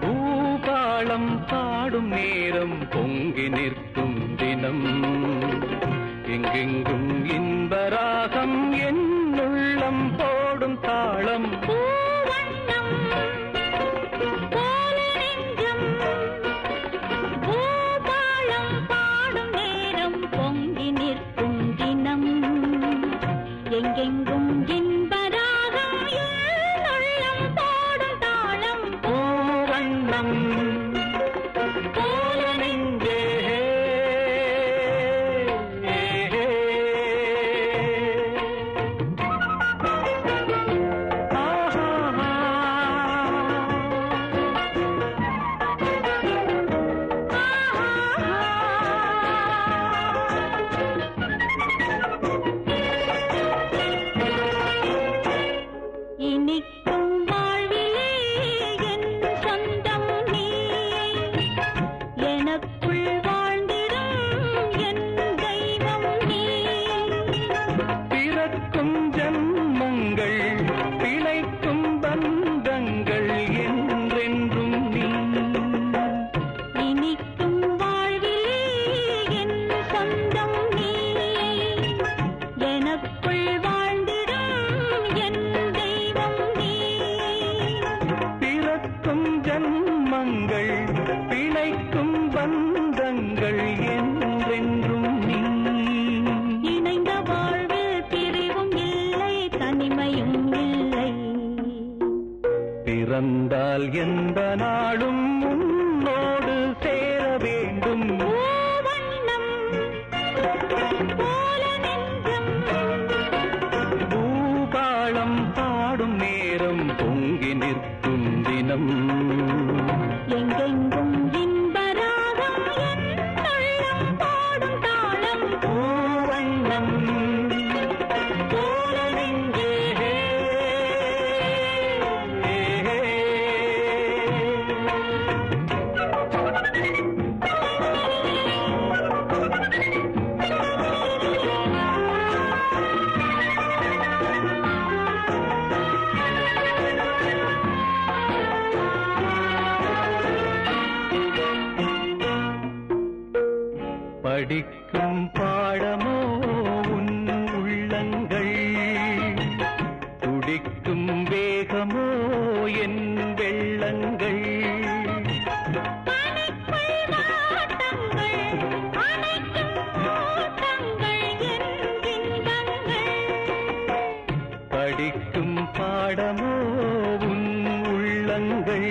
பூபாளம் பாடும் நேரம் பொங்கி நிற்கும் தினம். எங்கெங்கும் இன்பர பிழைக்கும் ஜன்மங்கள் பிழைக்கும் பந்தங்கள் என்றென்றும் இணைந்த வாழ்வு பிரிவும் இல்லை தனிமையும் இல்லை. பிறந்தால் எந்த நாளும் உன்னோடு சேர வேண்டும். பாடும் நேரம் பொங்கி நிற்கும் தினம் படிக்கும் பாடமோ உன் உள்ளங்கள்? துடிக்கும் வேகமோ என் வெள்ளங்கள்? படிக்கும் பாடமோ உன் உள்ளங்கள்?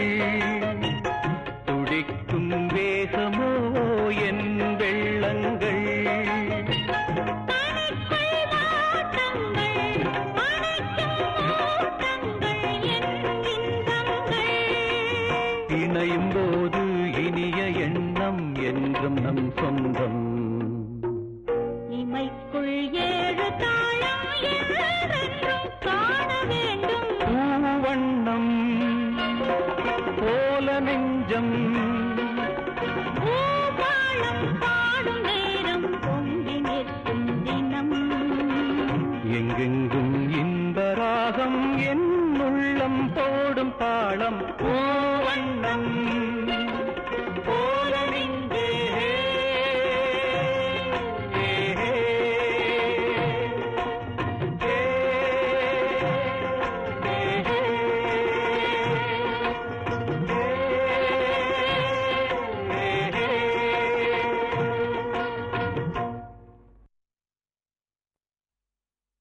இணையும் போது இனிய எண்ணம் என்றும் நம் சொந்தம். வண்ணம் போடும் தாளம் பூ வண்ணம் போ